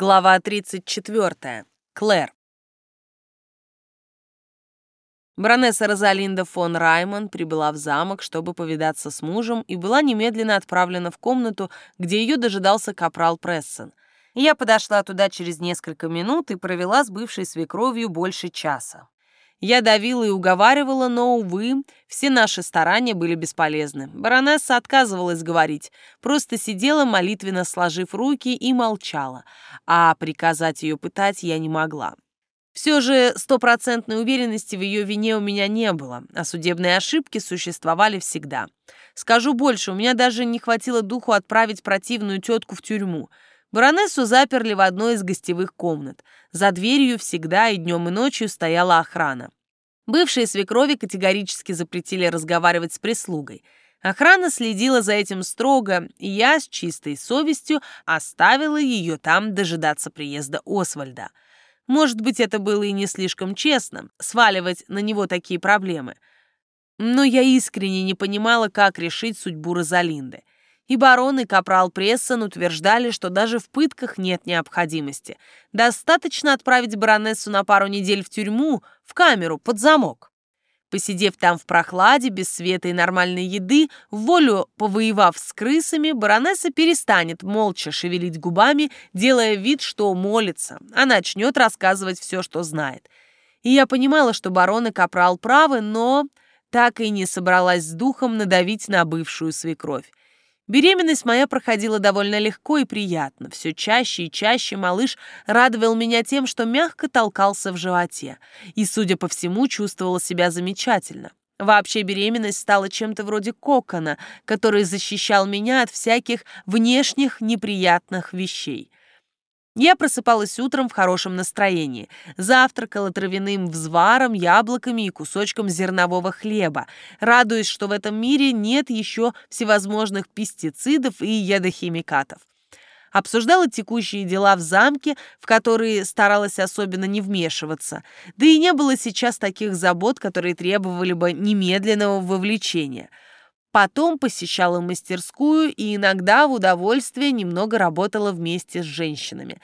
Глава 34. Клэр. Баронесса Розалинда фон Раймон прибыла в замок, чтобы повидаться с мужем, и была немедленно отправлена в комнату, где ее дожидался капрал Прессен. Я подошла туда через несколько минут и провела с бывшей свекровью больше часа. Я давила и уговаривала, но, увы, все наши старания были бесполезны. Баронесса отказывалась говорить, просто сидела, молитвенно сложив руки, и молчала, а приказать ее пытать я не могла. Все же стопроцентной уверенности в ее вине у меня не было, а судебные ошибки существовали всегда. Скажу больше, у меня даже не хватило духу отправить противную тетку в тюрьму. Баронессу заперли в одной из гостевых комнат. За дверью всегда и днем и ночью стояла охрана. Бывшие свекрови категорически запретили разговаривать с прислугой. Охрана следила за этим строго, и я с чистой совестью оставила ее там дожидаться приезда Освальда. Может быть, это было и не слишком честно, сваливать на него такие проблемы. Но я искренне не понимала, как решить судьбу Розалинды. И барон, и капрал Прессон утверждали, что даже в пытках нет необходимости. Достаточно отправить баронессу на пару недель в тюрьму, в камеру, под замок. Посидев там в прохладе, без света и нормальной еды, волю повоевав с крысами, баронесса перестанет молча шевелить губами, делая вид, что молится, а начнет рассказывать все, что знает. И я понимала, что барон и капрал правы, но так и не собралась с духом надавить на бывшую свекровь. Беременность моя проходила довольно легко и приятно. Все чаще и чаще малыш радовал меня тем, что мягко толкался в животе. И, судя по всему, чувствовала себя замечательно. Вообще беременность стала чем-то вроде кокона, который защищал меня от всяких внешних неприятных вещей. Я просыпалась утром в хорошем настроении, завтракала травяным взваром, яблоками и кусочком зернового хлеба, радуясь, что в этом мире нет еще всевозможных пестицидов и ядохимикатов. Обсуждала текущие дела в замке, в которые старалась особенно не вмешиваться, да и не было сейчас таких забот, которые требовали бы немедленного вовлечения – Потом посещала мастерскую и иногда в удовольствие немного работала вместе с женщинами.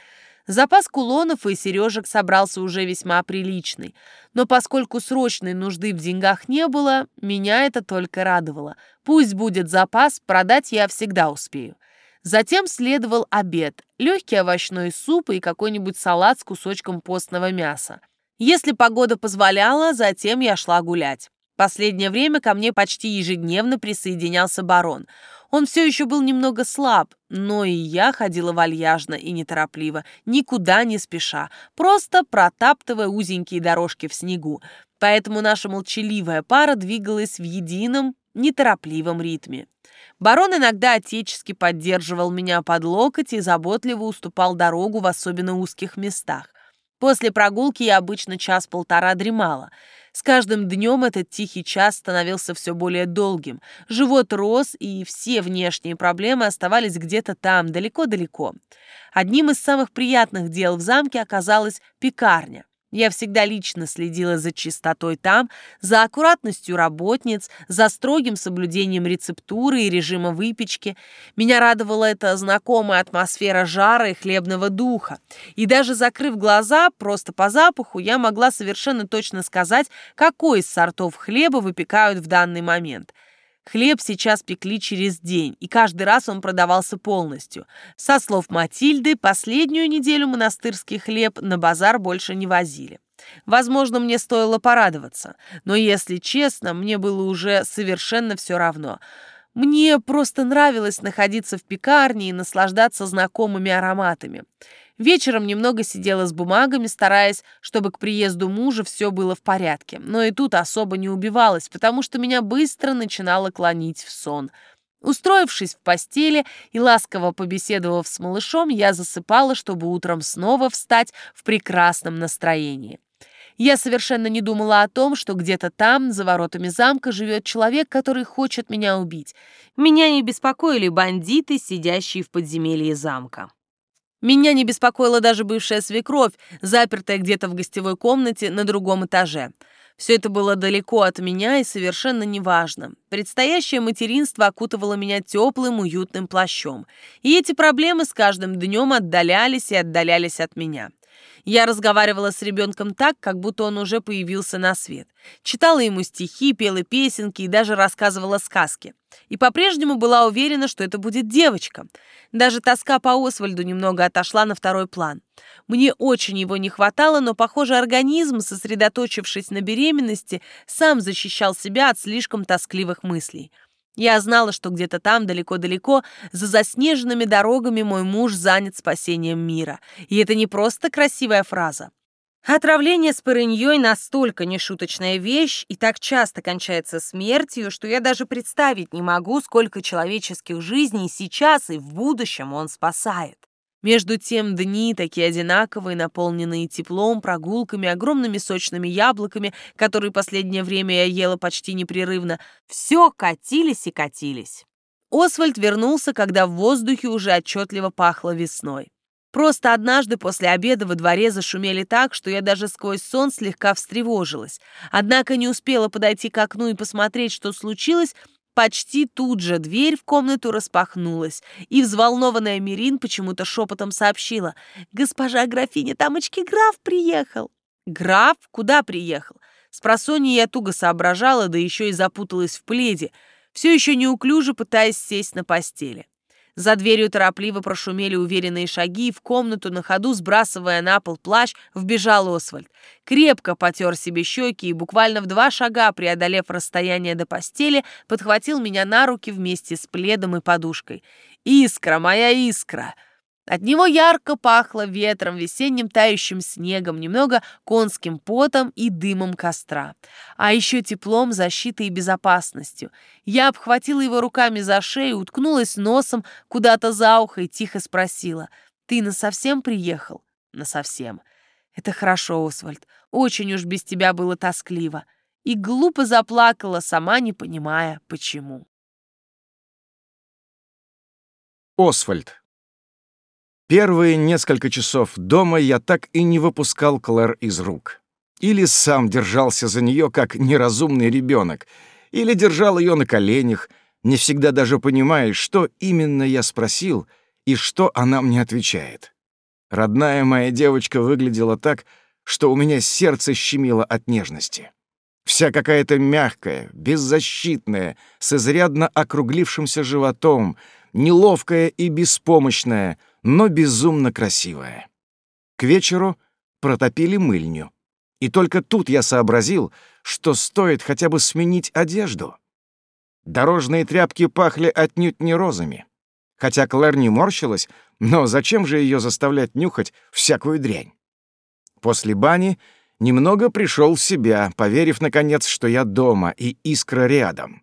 Запас кулонов и сережек собрался уже весьма приличный. Но поскольку срочной нужды в деньгах не было, меня это только радовало. Пусть будет запас, продать я всегда успею. Затем следовал обед, легкий овощной суп и какой-нибудь салат с кусочком постного мяса. Если погода позволяла, затем я шла гулять. Последнее время ко мне почти ежедневно присоединялся барон. Он все еще был немного слаб, но и я ходила вальяжно и неторопливо, никуда не спеша, просто протаптывая узенькие дорожки в снегу. Поэтому наша молчаливая пара двигалась в едином, неторопливом ритме. Барон иногда отечески поддерживал меня под локоть и заботливо уступал дорогу в особенно узких местах. После прогулки я обычно час-полтора дремала — с каждым днем этот тихий час становился все более долгим. Живот рос, и все внешние проблемы оставались где-то там, далеко-далеко. Одним из самых приятных дел в замке оказалась пекарня. Я всегда лично следила за чистотой там, за аккуратностью работниц, за строгим соблюдением рецептуры и режима выпечки. Меня радовала эта знакомая атмосфера жара и хлебного духа. И даже закрыв глаза, просто по запаху, я могла совершенно точно сказать, какой из сортов хлеба выпекают в данный момент – Хлеб сейчас пекли через день, и каждый раз он продавался полностью. Со слов Матильды, последнюю неделю монастырский хлеб на базар больше не возили. Возможно, мне стоило порадоваться, но, если честно, мне было уже совершенно все равно. Мне просто нравилось находиться в пекарне и наслаждаться знакомыми ароматами. Вечером немного сидела с бумагами, стараясь, чтобы к приезду мужа все было в порядке. Но и тут особо не убивалась, потому что меня быстро начинало клонить в сон. Устроившись в постели и ласково побеседовав с малышом, я засыпала, чтобы утром снова встать в прекрасном настроении. Я совершенно не думала о том, что где-то там, за воротами замка, живет человек, который хочет меня убить. Меня не беспокоили бандиты, сидящие в подземелье замка. Меня не беспокоила даже бывшая свекровь, запертая где-то в гостевой комнате на другом этаже. Все это было далеко от меня и совершенно неважно. Предстоящее материнство окутывало меня теплым, уютным плащом. И эти проблемы с каждым днем отдалялись и отдалялись от меня. Я разговаривала с ребенком так, как будто он уже появился на свет. Читала ему стихи, пела песенки и даже рассказывала сказки. И по-прежнему была уверена, что это будет девочка. Даже тоска по Освальду немного отошла на второй план. Мне очень его не хватало, но, похоже, организм, сосредоточившись на беременности, сам защищал себя от слишком тоскливых мыслей. Я знала, что где-то там, далеко-далеко, за заснеженными дорогами мой муж занят спасением мира. И это не просто красивая фраза. Отравление с парыньей настолько нешуточная вещь и так часто кончается смертью, что я даже представить не могу, сколько человеческих жизней сейчас и в будущем он спасает. Между тем дни, такие одинаковые, наполненные теплом, прогулками, огромными сочными яблоками, которые последнее время я ела почти непрерывно, все катились и катились. Освальд вернулся, когда в воздухе уже отчетливо пахло весной. Просто однажды после обеда во дворе зашумели так, что я даже сквозь сон слегка встревожилась. Однако не успела подойти к окну и посмотреть, что случилось, Почти тут же дверь в комнату распахнулась, и взволнованная Мирин почему-то шепотом сообщила. «Госпожа графиня, тамочки граф приехал». «Граф? Куда приехал?» С просонья я туго соображала, да еще и запуталась в пледе, все еще неуклюже пытаясь сесть на постели. За дверью торопливо прошумели уверенные шаги, и в комнату на ходу, сбрасывая на пол плащ, вбежал Освальд. Крепко потер себе щеки и буквально в два шага, преодолев расстояние до постели, подхватил меня на руки вместе с пледом и подушкой. «Искра, моя искра!» От него ярко пахло ветром, весенним тающим снегом, немного конским потом и дымом костра. А еще теплом, защитой и безопасностью. Я обхватила его руками за шею, уткнулась носом куда-то за ухо и тихо спросила. «Ты насовсем приехал?» «Насовсем». «Это хорошо, Освальд. Очень уж без тебя было тоскливо». И глупо заплакала, сама не понимая, почему. Освальд. Первые несколько часов дома я так и не выпускал Клэр из рук. Или сам держался за нее, как неразумный ребенок, или держал ее на коленях, не всегда даже понимая, что именно я спросил и что она мне отвечает. Родная моя девочка выглядела так, что у меня сердце щемило от нежности. Вся какая-то мягкая, беззащитная, с изрядно округлившимся животом, неловкая и беспомощная — но безумно красивая. К вечеру протопили мыльню. И только тут я сообразил, что стоит хотя бы сменить одежду. Дорожные тряпки пахли отнюдь не розами. Хотя Клэр не морщилась, но зачем же ее заставлять нюхать всякую дрянь? После бани немного пришел в себя, поверив, наконец, что я дома и искра рядом.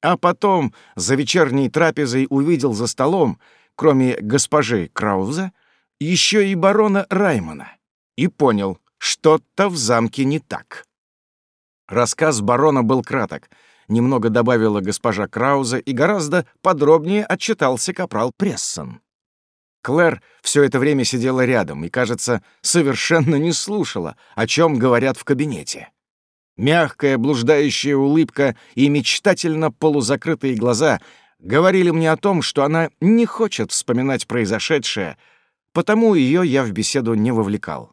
А потом за вечерней трапезой увидел за столом, кроме госпожи Крауза, еще и барона Раймона, и понял, что-то в замке не так. Рассказ барона был краток, немного добавила госпожа Крауза и гораздо подробнее отчитался капрал Прессон. Клэр все это время сидела рядом и, кажется, совершенно не слушала, о чем говорят в кабинете. Мягкая блуждающая улыбка и мечтательно полузакрытые глаза говорили мне о том, что она не хочет вспоминать произошедшее, потому ее я в беседу не вовлекал.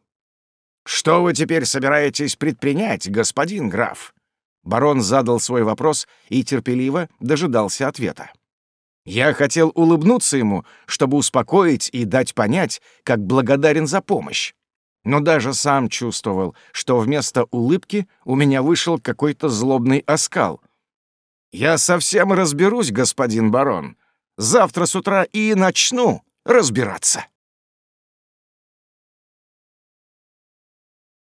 «Что вы теперь собираетесь предпринять, господин граф?» Барон задал свой вопрос и терпеливо дожидался ответа. Я хотел улыбнуться ему, чтобы успокоить и дать понять, как благодарен за помощь. Но даже сам чувствовал, что вместо улыбки у меня вышел какой-то злобный оскал — «Я совсем разберусь, господин барон. Завтра с утра и начну разбираться».